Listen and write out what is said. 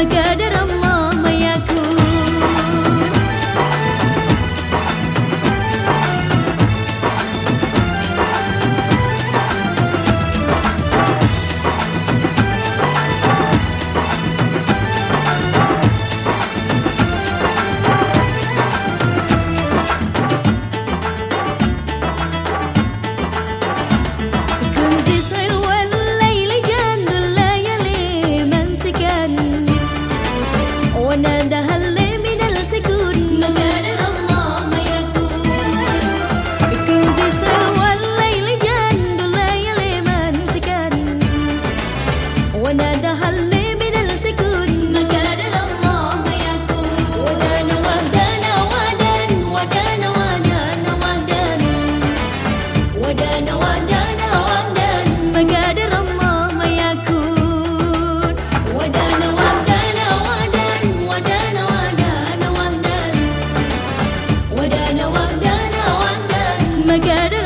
again Armageddon